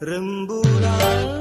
rembulan.